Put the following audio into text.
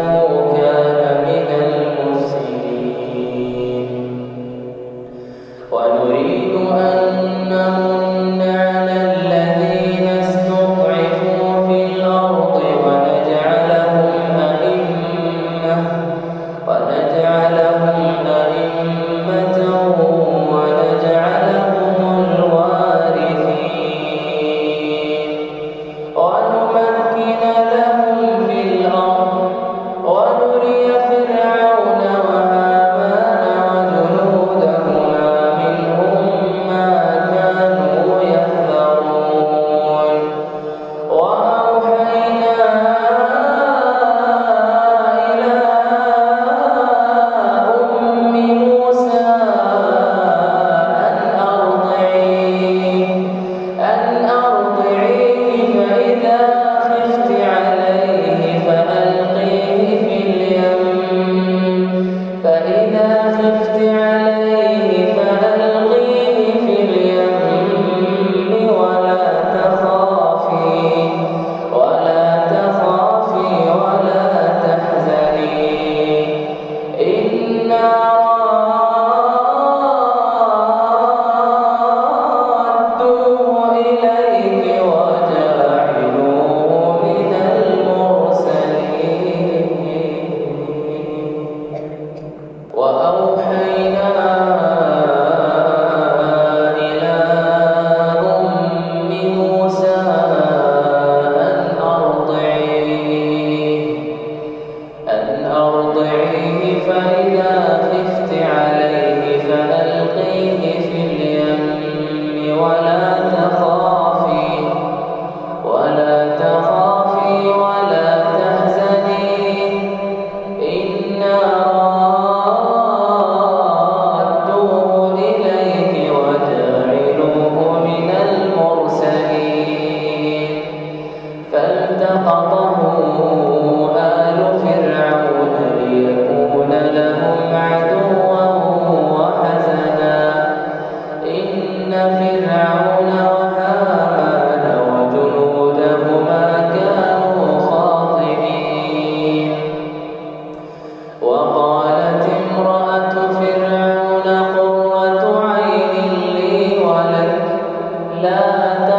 كانوا كافرين ولا تبدي